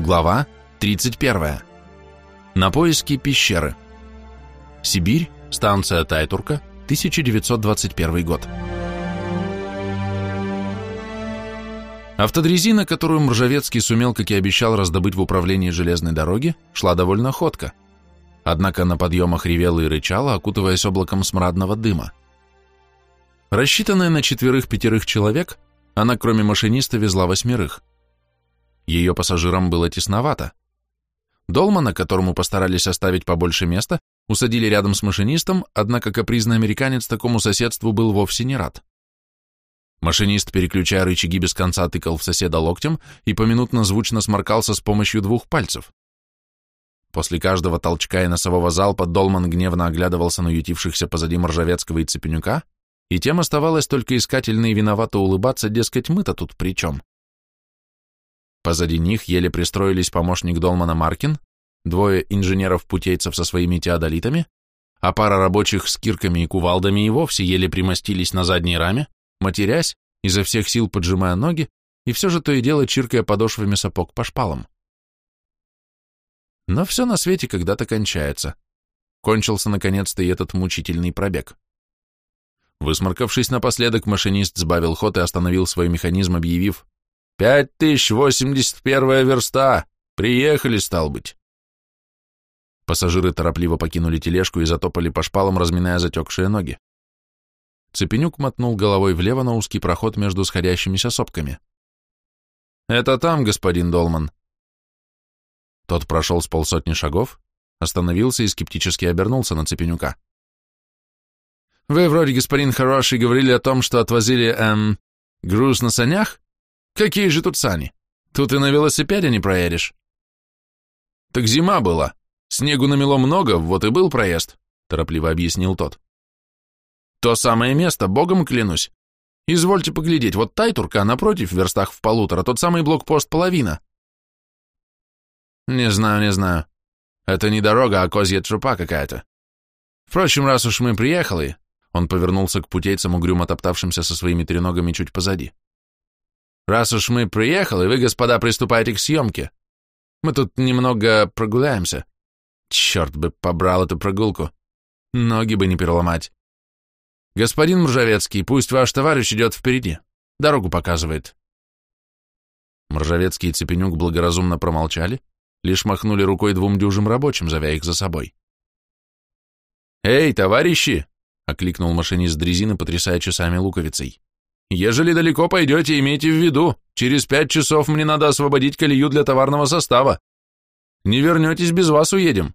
Глава 31. На поиски пещеры. Сибирь, станция Тайтурка, 1921 год. Автодрезина, которую Мржавецкий сумел, как и обещал, раздобыть в управлении железной дороги, шла довольно ходко. Однако на подъемах ревела и рычала, окутываясь облаком смрадного дыма. Рассчитанная на четверых-пятерых человек, она кроме машиниста везла восьмерых. Ее пассажирам было тесновато. Долмана, которому постарались оставить побольше места, усадили рядом с машинистом, однако капризный американец такому соседству был вовсе не рад. Машинист, переключая рычаги без конца, тыкал в соседа локтем и поминутно звучно сморкался с помощью двух пальцев. После каждого толчка и носового залпа Долман гневно оглядывался на ютившихся позади Моржавецкого и Цепенюка, и тем оставалось только искательно и виновато улыбаться, дескать, мы-то тут при чем. Позади них еле пристроились помощник Долмана Маркин, двое инженеров-путейцев со своими теодолитами, а пара рабочих с кирками и кувалдами и вовсе еле примостились на задней раме, матерясь, изо всех сил поджимая ноги, и все же то и дело чиркая подошвами сапог по шпалам. Но все на свете когда-то кончается. Кончился наконец-то и этот мучительный пробег. Высморкавшись напоследок, машинист сбавил ход и остановил свой механизм, объявив «Пять тысяч восемьдесят первая верста! Приехали, стал быть!» Пассажиры торопливо покинули тележку и затопали по шпалам, разминая затекшие ноги. Цепенюк мотнул головой влево на узкий проход между сходящимися сопками. «Это там, господин Долман». Тот прошел с полсотни шагов, остановился и скептически обернулся на Цепенюка. Вы вроде, господин хороший, говорили о том, что отвозили, эм, груз на санях? Какие же тут сани? Тут и на велосипеде не проедешь. Так зима была. Снегу намело много, вот и был проезд, торопливо объяснил тот. То самое место, богом клянусь. Извольте поглядеть, вот Тайтурка, напротив, в верстах в полутора, тот самый блокпост половина. Не знаю, не знаю. Это не дорога, а козья тропа какая-то. Впрочем, раз уж мы приехали, он повернулся к путейцам, угрюмо топтавшимся со своими треногами чуть позади. «Раз уж мы приехали, вы, господа, приступайте к съемке. Мы тут немного прогуляемся. Черт бы побрал эту прогулку. Ноги бы не переломать. Господин Мржавецкий, пусть ваш товарищ идет впереди. Дорогу показывает». Мржавецкий и Цепенюк благоразумно промолчали, лишь махнули рукой двум дюжим рабочим, зовя их за собой. «Эй, товарищи!» окликнул машинист дрезины, потрясая часами луковицей. «Ежели далеко пойдете, имейте в виду, через пять часов мне надо освободить колею для товарного состава. Не вернетесь, без вас уедем».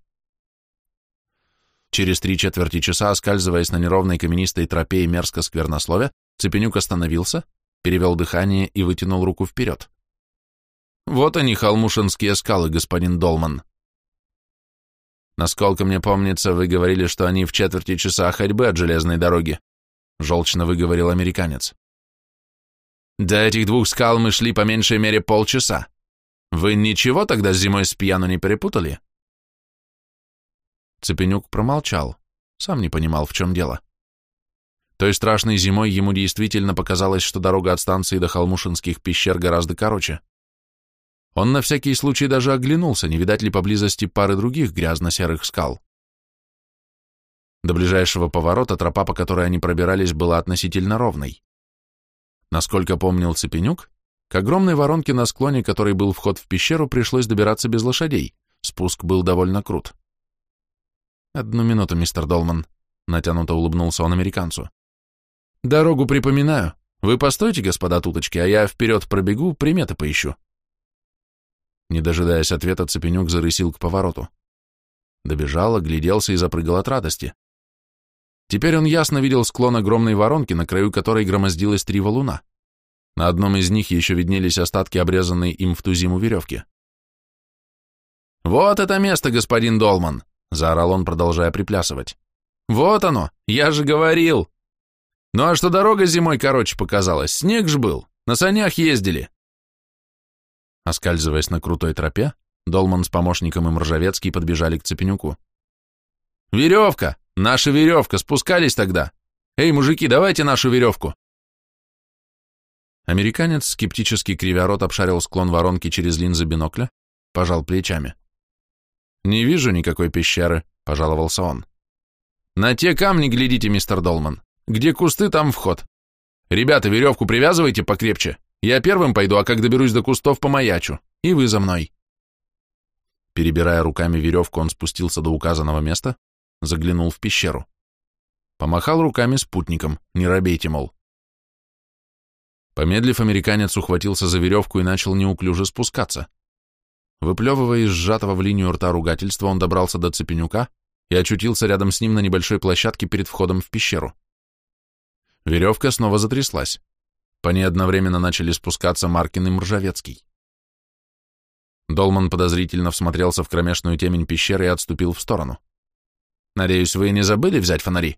Через три четверти часа, оскальзываясь на неровной каменистой тропе и мерзко сквернословя, Цепенюк остановился, перевел дыхание и вытянул руку вперед. «Вот они, холмушинские скалы, господин Долман. Насколько мне помнится, вы говорили, что они в четверти часа ходьбы от железной дороги, желчно выговорил американец. До этих двух скал мы шли по меньшей мере полчаса. Вы ничего тогда зимой с пьяну не перепутали? Цепенюк промолчал, сам не понимал, в чем дело. Той страшной зимой ему действительно показалось, что дорога от станции до Холмушинских пещер гораздо короче. Он на всякий случай даже оглянулся, не видать ли поблизости пары других грязно-серых скал. До ближайшего поворота тропа, по которой они пробирались, была относительно ровной. Насколько помнил Цепенюк, к огромной воронке на склоне, который был вход в пещеру, пришлось добираться без лошадей. Спуск был довольно крут. «Одну минуту, мистер Долман», — натянуто улыбнулся он американцу. «Дорогу припоминаю. Вы постойте, господа туточки, а я вперед пробегу, приметы поищу». Не дожидаясь ответа, Цепенюк зарысил к повороту. Добежал, огляделся и запрыгал от радости. Теперь он ясно видел склон огромной воронки, на краю которой громоздилось три валуна. На одном из них еще виднелись остатки обрезанной им в ту зиму веревки. «Вот это место, господин Долман!» — заорал он, продолжая приплясывать. «Вот оно! Я же говорил! Ну а что дорога зимой короче показалась? Снег ж был! На санях ездили! Оскальзываясь на крутой тропе, Долман с помощником и Мржавецкий подбежали к Цепенюку. «Веревка! Наша веревка! Спускались тогда! Эй, мужики, давайте нашу веревку!» Американец, скептически кривя рот, обшарил склон воронки через линзы бинокля, пожал плечами. «Не вижу никакой пещеры», — пожаловался он. «На те камни глядите, мистер Долман. Где кусты, там вход. Ребята, веревку привязывайте покрепче. Я первым пойду, а как доберусь до кустов, помаячу. И вы за мной». Перебирая руками веревку, он спустился до указанного места, заглянул в пещеру. Помахал руками спутником, не робейте, мол. Помедлив, американец ухватился за веревку и начал неуклюже спускаться. Выплевывая из сжатого в линию рта ругательства, он добрался до Цепенюка и очутился рядом с ним на небольшой площадке перед входом в пещеру. Веревка снова затряслась. По ней одновременно начали спускаться Маркин и Мржавецкий. Долман подозрительно всмотрелся в кромешную темень пещеры и отступил в сторону. «Надеюсь, вы не забыли взять фонари?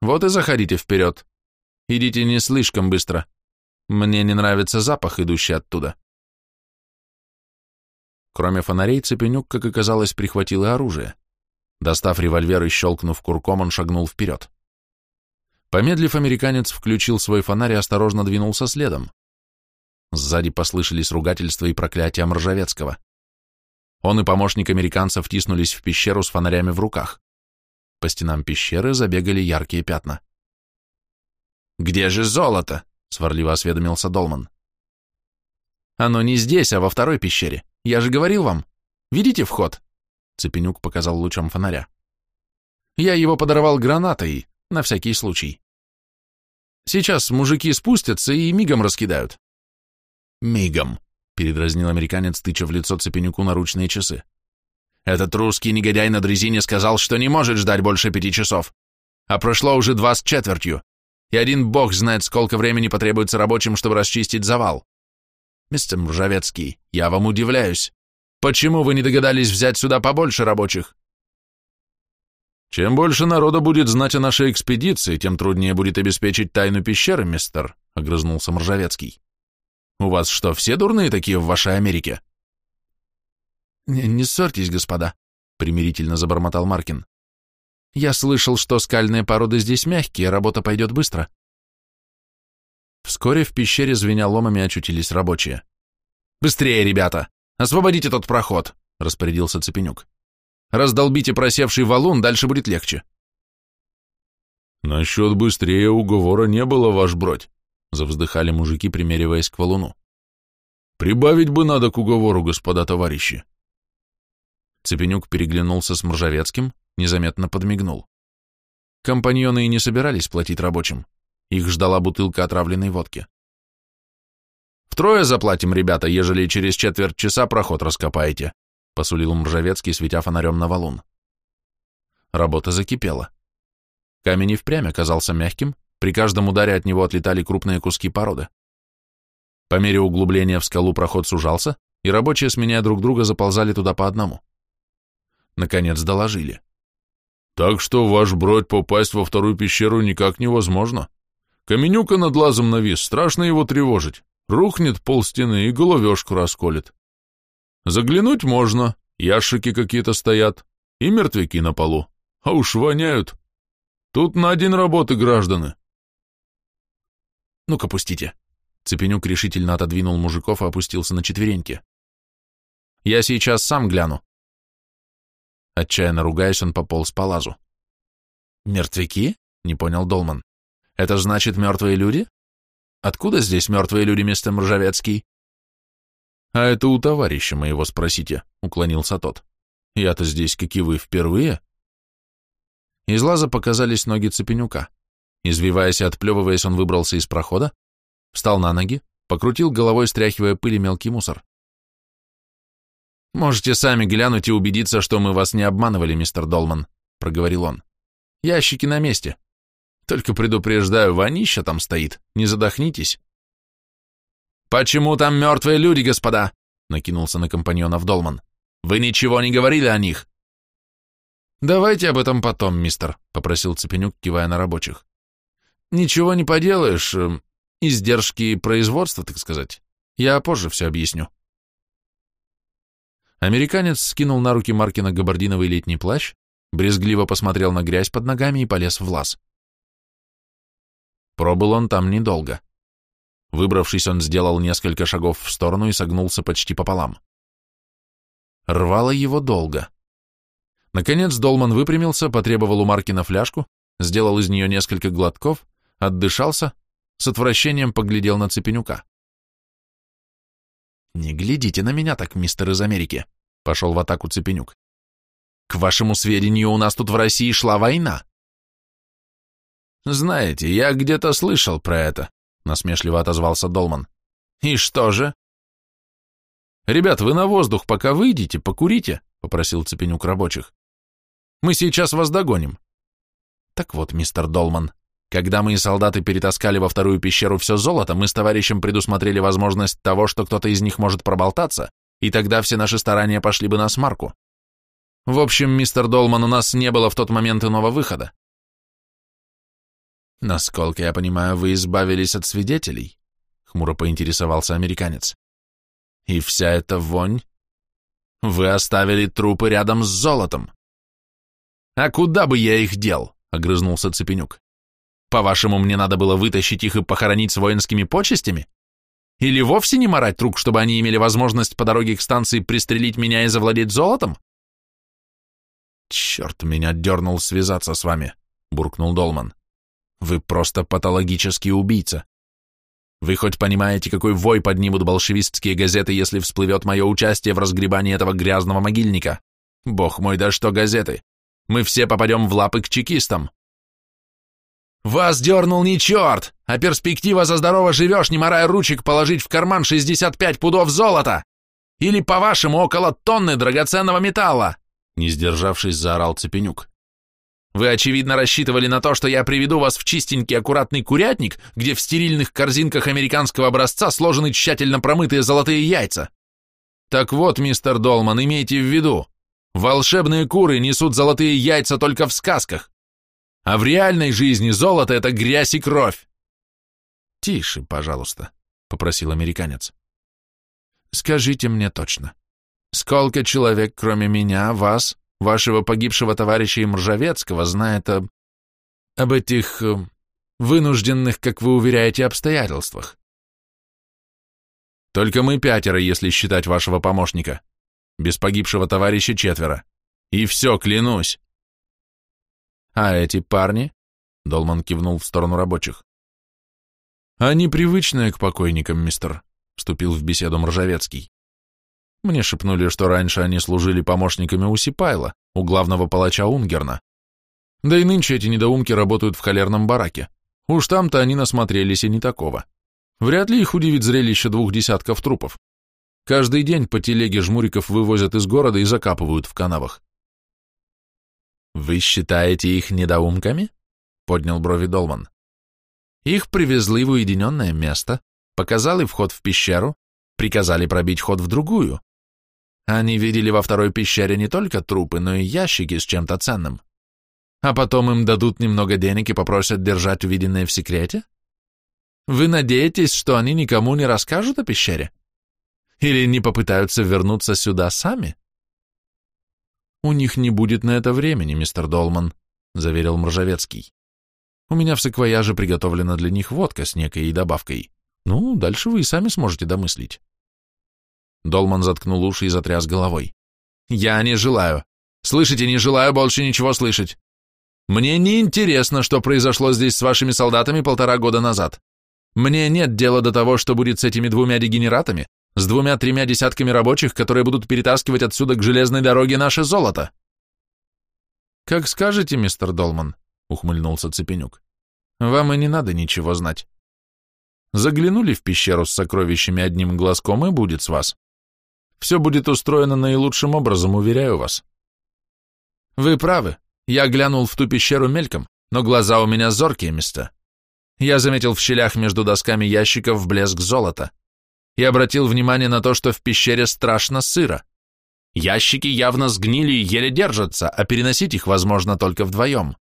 Вот и заходите вперед. Идите не слишком быстро. Мне не нравится запах, идущий оттуда». Кроме фонарей, Цепенюк, как оказалось, прихватил и оружие. Достав револьвер и щелкнув курком, он шагнул вперед. Помедлив, американец включил свой фонарь и осторожно двинулся следом. Сзади послышались ругательства и проклятия Мржавецкого. Он и помощник американца втиснулись в пещеру с фонарями в руках. По стенам пещеры забегали яркие пятна. «Где же золото?» — сварливо осведомился Долман. «Оно не здесь, а во второй пещере. Я же говорил вам. Видите вход?» Цепенюк показал лучом фонаря. «Я его подорвал гранатой, на всякий случай. Сейчас мужики спустятся и мигом раскидают. Мигом, передразнил американец, тыча в лицо Цепенюку наручные часы. Этот русский негодяй на дрезине сказал, что не может ждать больше пяти часов. А прошло уже два с четвертью. И один бог знает, сколько времени потребуется рабочим, чтобы расчистить завал. Мистер Мржавецкий, я вам удивляюсь. Почему вы не догадались взять сюда побольше рабочих? «Чем больше народа будет знать о нашей экспедиции, тем труднее будет обеспечить тайну пещеры, мистер», — огрызнулся Мржавецкий. «У вас что, все дурные такие в вашей Америке?» «Не, не ссорьтесь, господа», — примирительно забормотал Маркин. «Я слышал, что скальные породы здесь мягкие, работа пойдет быстро». Вскоре в пещере звеня ломами очутились рабочие. «Быстрее, ребята! Освободите тот проход!» — распорядился Цепенюк. Раздолбите просевший валун, дальше будет легче. Насчет быстрее уговора не было, ваш бродь, завздыхали мужики, примериваясь к валуну. Прибавить бы надо к уговору, господа товарищи. Цепенюк переглянулся с Мржавецким, незаметно подмигнул. Компаньоны и не собирались платить рабочим. Их ждала бутылка отравленной водки. «Втрое заплатим, ребята, ежели через четверть часа проход раскопаете», — посулил Мржавецкий, светя фонарем на валун. Работа закипела. Камень и впрямь оказался мягким, при каждом ударе от него отлетали крупные куски породы. По мере углубления в скалу проход сужался, и рабочие, сменяя друг друга, заползали туда по одному. Наконец доложили. «Так что, ваш бродь, попасть во вторую пещеру никак невозможно. Каменюка над лазом навис, страшно его тревожить. Рухнет пол стены и головешку расколет. Заглянуть можно, ящики какие-то стоят, и мертвяки на полу, а уж воняют. Тут на один работы граждане. Ну-ка, пустите. Цепенюк решительно отодвинул мужиков и опустился на четвереньки. Я сейчас сам гляну. Отчаянно ругаясь, он пополз по лазу. «Мертвяки?» — не понял Долман. «Это значит мертвые люди? Откуда здесь мертвые люди, мистер Мржавецкий?» «А это у товарища моего спросите», — уклонился тот. «Я-то здесь, как и вы, впервые?» Из лаза показались ноги Цепенюка. Извиваясь и отплевываясь, он выбрался из прохода, встал на ноги, покрутил головой, стряхивая пыль и мелкий мусор. «Можете сами глянуть и убедиться, что мы вас не обманывали, мистер Долман», — проговорил он. «Ящики на месте. Только предупреждаю, вонища там стоит, не задохнитесь». «Почему там мертвые люди, господа?» — накинулся на компаньонов Долман. «Вы ничего не говорили о них?» «Давайте об этом потом, мистер», — попросил Цепенюк, кивая на рабочих. «Ничего не поделаешь. Э, издержки производства, так сказать. Я позже все объясню». Американец скинул на руки Маркина габардиновый летний плащ, брезгливо посмотрел на грязь под ногами и полез в лаз. Пробыл он там недолго. Выбравшись, он сделал несколько шагов в сторону и согнулся почти пополам. Рвало его долго. Наконец Долман выпрямился, потребовал у Маркина фляжку, сделал из нее несколько глотков, отдышался, с отвращением поглядел на Цепенюка. «Не глядите на меня так, мистер из Америки», — пошел в атаку Цепенюк. «К вашему сведению, у нас тут в России шла война». «Знаете, я где-то слышал про это», — насмешливо отозвался Долман. «И что же?» «Ребят, вы на воздух пока выйдите, покурите», — попросил Цепенюк рабочих. «Мы сейчас вас догоним». «Так вот, мистер Долман, когда мы и солдаты перетаскали во вторую пещеру все золото, мы с товарищем предусмотрели возможность того, что кто-то из них может проболтаться, и тогда все наши старания пошли бы на смарку. В общем, мистер Долман, у нас не было в тот момент иного выхода. Насколько я понимаю, вы избавились от свидетелей, хмуро поинтересовался американец. И вся эта вонь? Вы оставили трупы рядом с золотом. А куда бы я их дел? огрызнулся Цепенюк. По-вашему, мне надо было вытащить их и похоронить с воинскими почестями? Или вовсе не морать рук, чтобы они имели возможность по дороге к станции пристрелить меня и завладеть золотом? Черт, меня дернул связаться с вами, буркнул Долман. Вы просто патологический убийца. Вы хоть понимаете, какой вой поднимут большевистские газеты, если всплывет мое участие в разгребании этого грязного могильника? Бог мой, да что газеты? Мы все попадем в лапы к чекистам. «Вас дернул не черт, а перспектива за здорово живешь, не морая ручек, положить в карман 65 пудов золота! Или, по-вашему, около тонны драгоценного металла!» Не сдержавшись, заорал Цепенюк. «Вы, очевидно, рассчитывали на то, что я приведу вас в чистенький аккуратный курятник, где в стерильных корзинках американского образца сложены тщательно промытые золотые яйца. Так вот, мистер Долман, имейте в виду, волшебные куры несут золотые яйца только в сказках, а в реальной жизни золото — это грязь и кровь. Тише, пожалуйста, — попросил американец. Скажите мне точно, сколько человек, кроме меня, вас, вашего погибшего товарища Имржавецкого, знает об... об этих... Э, вынужденных, как вы уверяете, обстоятельствах? Только мы пятеро, если считать вашего помощника. Без погибшего товарища четверо. И все, клянусь. А эти парни? Долман кивнул в сторону рабочих. Они привычные к покойникам, мистер, вступил в беседу Мржавецкий. Мне шепнули, что раньше они служили помощниками у Сипайла, у главного палача Унгерна. Да и нынче эти недоумки работают в холерном бараке. Уж там-то они насмотрелись и не такого. Вряд ли их удивит зрелище двух десятков трупов. Каждый день по телеге жмуриков вывозят из города и закапывают в канавах. «Вы считаете их недоумками?» — поднял брови Долман. «Их привезли в уединенное место, показали вход в пещеру, приказали пробить ход в другую. Они видели во второй пещере не только трупы, но и ящики с чем-то ценным. А потом им дадут немного денег и попросят держать увиденное в секрете? Вы надеетесь, что они никому не расскажут о пещере? Или не попытаются вернуться сюда сами?» «У них не будет на это времени, мистер Долман», — заверил Мржавецкий. «У меня в саквояже приготовлена для них водка с некой добавкой. Ну, дальше вы и сами сможете домыслить». Долман заткнул уши и затряс головой. «Я не желаю. Слышите, не желаю больше ничего слышать. Мне не интересно, что произошло здесь с вашими солдатами полтора года назад. Мне нет дела до того, что будет с этими двумя дегенератами, с двумя-тремя десятками рабочих, которые будут перетаскивать отсюда к железной дороге наше золото. Как скажете, мистер Долман, ухмыльнулся Цепенюк. Вам и не надо ничего знать. Заглянули в пещеру с сокровищами одним глазком, и будет с вас. Все будет устроено наилучшим образом, уверяю вас. Вы правы. Я глянул в ту пещеру мельком, но глаза у меня зоркие места. Я заметил в щелях между досками ящиков блеск золота и обратил внимание на то, что в пещере страшно сыро. Ящики явно сгнили и еле держатся, а переносить их возможно только вдвоем.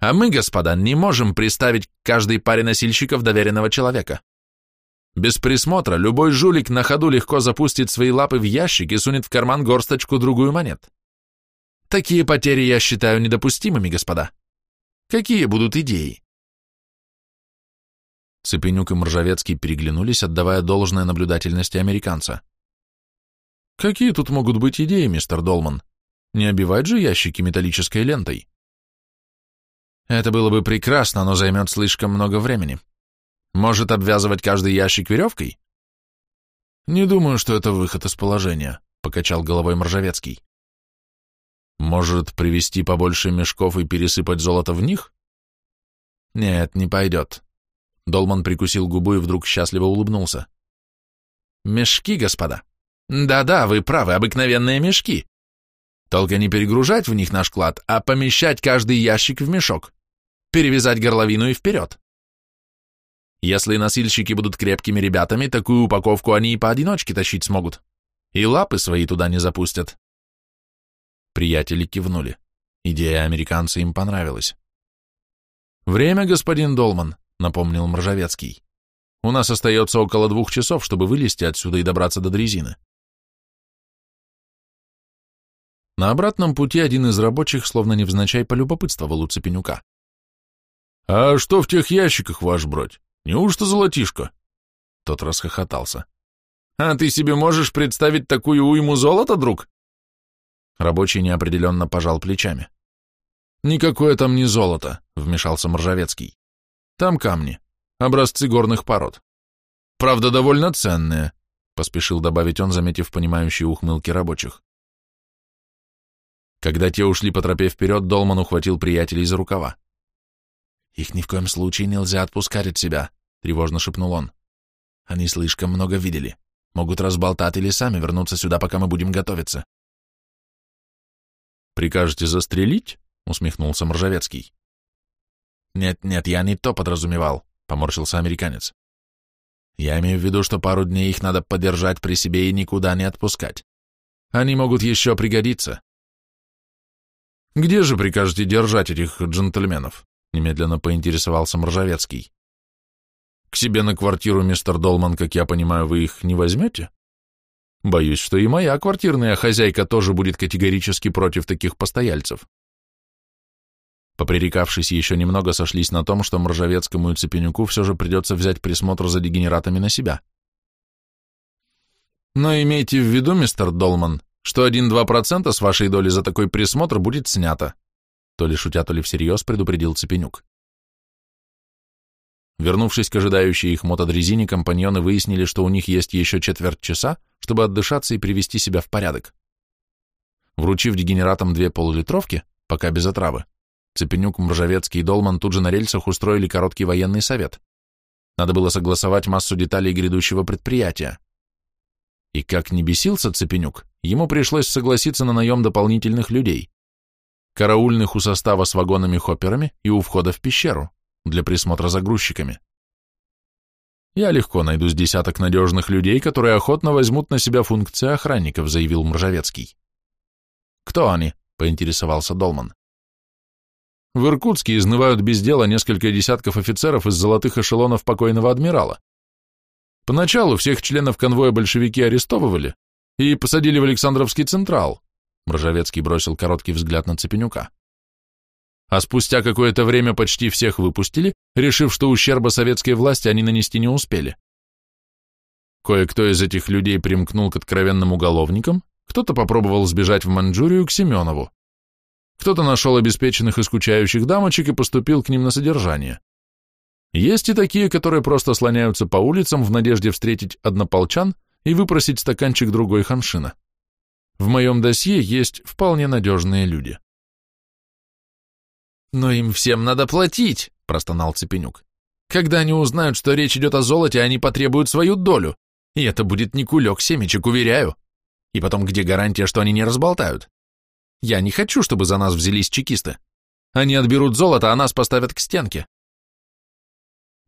А мы, господа, не можем приставить к каждой паре носильщиков доверенного человека. Без присмотра любой жулик на ходу легко запустит свои лапы в ящик и сунет в карман горсточку-другую монет. Такие потери я считаю недопустимыми, господа. Какие будут идеи? Цепенюк и Мржавецкий переглянулись, отдавая должное наблюдательности американца. Какие тут могут быть идеи, мистер Долман? Не обивать же ящики металлической лентой? Это было бы прекрасно, но займет слишком много времени. Может обвязывать каждый ящик веревкой? Не думаю, что это выход из положения, покачал головой Моржавецкий. Может, привезти побольше мешков и пересыпать золото в них? Нет, не пойдет. Долман прикусил губу и вдруг счастливо улыбнулся. Мешки, господа. Да-да, вы правы, обыкновенные мешки. Только не перегружать в них наш клад, а помещать каждый ящик в мешок. Перевязать горловину и вперед. Если носильщики будут крепкими ребятами, такую упаковку они и поодиночке тащить смогут. И лапы свои туда не запустят. Приятели кивнули. Идея американца им понравилась. «Время, господин Долман», — напомнил Мржавецкий. «У нас остается около двух часов, чтобы вылезти отсюда и добраться до дрезины». На обратном пути один из рабочих словно невзначай полюбопытствовал у Цепенюка. «А что в тех ящиках, ваш бродь? Неужто золотишко?» Тот расхохотался. «А ты себе можешь представить такую уйму золота, друг?» Рабочий неопределенно пожал плечами. «Никакое там не золото», — вмешался Моржавецкий. «Там камни, образцы горных пород. Правда, довольно ценные», — поспешил добавить он, заметив понимающие ухмылки рабочих. Когда те ушли по тропе вперед, Долман ухватил приятелей за рукава. «Их ни в коем случае нельзя отпускать от себя», — тревожно шепнул он. «Они слишком много видели. Могут разболтать или сами вернуться сюда, пока мы будем готовиться. «Прикажете застрелить?» — усмехнулся Мржавецкий. «Нет-нет, я не то подразумевал», — поморщился американец. «Я имею в виду, что пару дней их надо подержать при себе и никуда не отпускать. Они могут еще пригодиться». «Где же прикажете держать этих джентльменов?» — немедленно поинтересовался Мржавецкий. «К себе на квартиру, мистер Долман, как я понимаю, вы их не возьмете?» Боюсь, что и моя квартирная хозяйка тоже будет категорически против таких постояльцев. Попререкавшись еще немного, сошлись на том, что Мржавецкому и Цепенюку все же придется взять присмотр за дегенератами на себя. Но имейте в виду, мистер Долман, что 1-2% с вашей доли за такой присмотр будет снято, то ли шутя, то ли всерьез предупредил Цепенюк. Вернувшись к ожидающей их мотодрезине, компаньоны выяснили, что у них есть еще четверть часа, чтобы отдышаться и привести себя в порядок. Вручив дегенератам две полулитровки, пока без отравы, Цепенюк, Мржавецкий и Долман тут же на рельсах устроили короткий военный совет. Надо было согласовать массу деталей грядущего предприятия. И как не бесился Цепенюк, ему пришлось согласиться на наем дополнительных людей. Караульных у состава с вагонами-хопперами и у входа в пещеру для присмотра за грузчиками. «Я легко найду с десяток надежных людей, которые охотно возьмут на себя функции охранников», заявил Мржавецкий. «Кто они?» — поинтересовался Долман. В Иркутске изнывают без дела несколько десятков офицеров из золотых эшелонов покойного адмирала. Поначалу всех членов конвоя большевики арестовывали и посадили в Александровский Централ. Мржавецкий бросил короткий взгляд на Цепенюка а спустя какое-то время почти всех выпустили, решив, что ущерба советской власти они нанести не успели. Кое-кто из этих людей примкнул к откровенным уголовникам, кто-то попробовал сбежать в Маньчжурию к Семенову, кто-то нашел обеспеченных и скучающих дамочек и поступил к ним на содержание. Есть и такие, которые просто слоняются по улицам в надежде встретить однополчан и выпросить стаканчик другой ханшина. В моем досье есть вполне надежные люди. «Но им всем надо платить», — простонал Цепенюк. «Когда они узнают, что речь идет о золоте, они потребуют свою долю, и это будет не кулек семечек, уверяю. И потом, где гарантия, что они не разболтают? Я не хочу, чтобы за нас взялись чекисты. Они отберут золото, а нас поставят к стенке».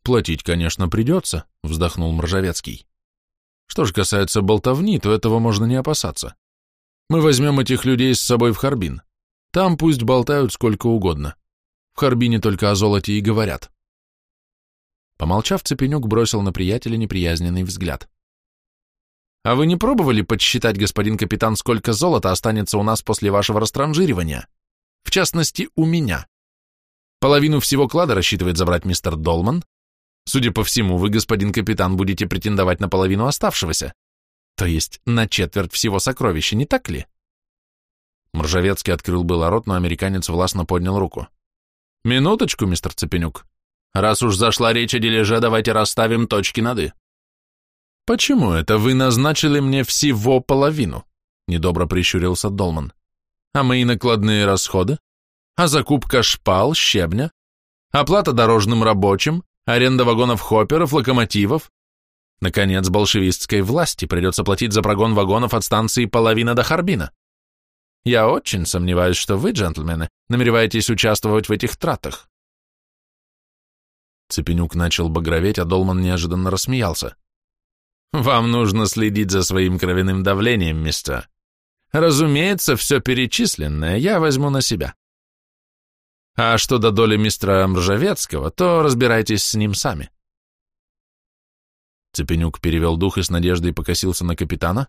«Платить, конечно, придется», — вздохнул Мржавецкий. «Что же касается болтовни, то этого можно не опасаться. Мы возьмем этих людей с собой в Харбин. Там пусть болтают сколько угодно. В Харбине только о золоте и говорят. Помолчав, Цепенюк бросил на приятеля неприязненный взгляд. «А вы не пробовали подсчитать, господин капитан, сколько золота останется у нас после вашего растранжиривания? В частности, у меня. Половину всего клада рассчитывает забрать мистер Долман. Судя по всему, вы, господин капитан, будете претендовать на половину оставшегося. То есть на четверть всего сокровища, не так ли? Мржавецкий открыл было рот, но американец властно поднял руку. «Минуточку, мистер Цепенюк. Раз уж зашла речь о дележе, давайте расставим точки над «и». «Почему это вы назначили мне всего половину?» — недобро прищурился Долман. «А мои накладные расходы? А закупка шпал, щебня? Оплата дорожным рабочим? Аренда вагонов-хопперов, локомотивов? Наконец, большевистской власти придется платить за прогон вагонов от станции половина до Харбина. Я очень сомневаюсь, что вы, джентльмены, намереваетесь участвовать в этих тратах. Цепенюк начал багроветь, а Долман неожиданно рассмеялся. «Вам нужно следить за своим кровяным давлением, мистер. Разумеется, все перечисленное я возьму на себя. А что до доли мистера Мржавецкого, то разбирайтесь с ним сами». Цепенюк перевел дух и с надеждой покосился на капитана,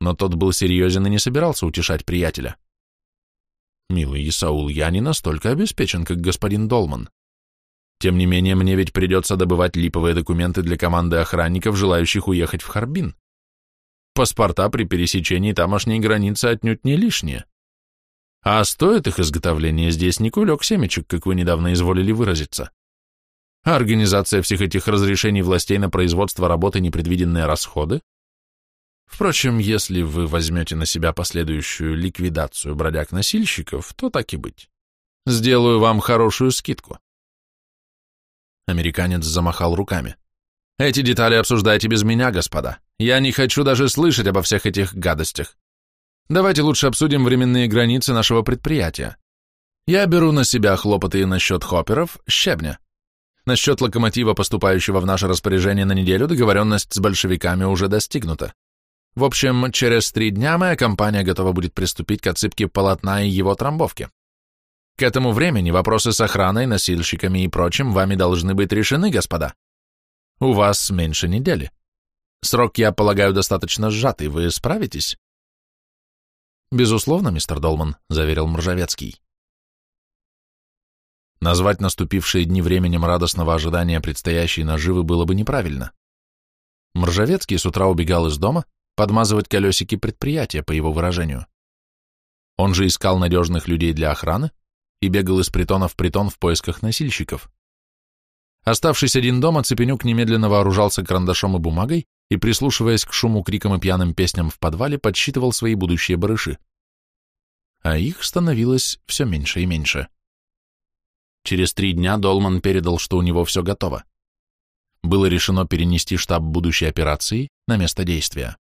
но тот был серьезен и не собирался утешать приятеля. «Милый Исаул, я не настолько обеспечен, как господин Долман. Тем не менее, мне ведь придется добывать липовые документы для команды охранников, желающих уехать в Харбин. Паспорта при пересечении тамошней границы отнюдь не лишние. А стоит их изготовление здесь не кулек семечек, как вы недавно изволили выразиться. А организация всех этих разрешений властей на производство работы непредвиденные расходы Впрочем, если вы возьмете на себя последующую ликвидацию бродяг-носильщиков, то так и быть. Сделаю вам хорошую скидку. Американец замахал руками. Эти детали обсуждайте без меня, господа. Я не хочу даже слышать обо всех этих гадостях. Давайте лучше обсудим временные границы нашего предприятия. Я беру на себя хлопоты насчет хопперов, щебня. Насчет локомотива, поступающего в наше распоряжение на неделю, договоренность с большевиками уже достигнута. В общем, через три дня моя компания готова будет приступить к отсыпке полотна и его трамбовке. К этому времени вопросы с охраной, носильщиками и прочим вами должны быть решены, господа. У вас меньше недели. Срок, я полагаю, достаточно сжатый. Вы справитесь? Безусловно, мистер Долман, заверил Мржавецкий. Назвать наступившие дни временем радостного ожидания предстоящей наживы было бы неправильно. Мржавецкий с утра убегал из дома, подмазывать колесики предприятия, по его выражению. Он же искал надежных людей для охраны и бегал из притона в притон в поисках носильщиков. Оставшись один дома, Цепенюк немедленно вооружался карандашом и бумагой и, прислушиваясь к шуму, крикам и пьяным песням в подвале, подсчитывал свои будущие барыши. А их становилось все меньше и меньше. Через три дня Долман передал, что у него все готово. Было решено перенести штаб будущей операции на место действия.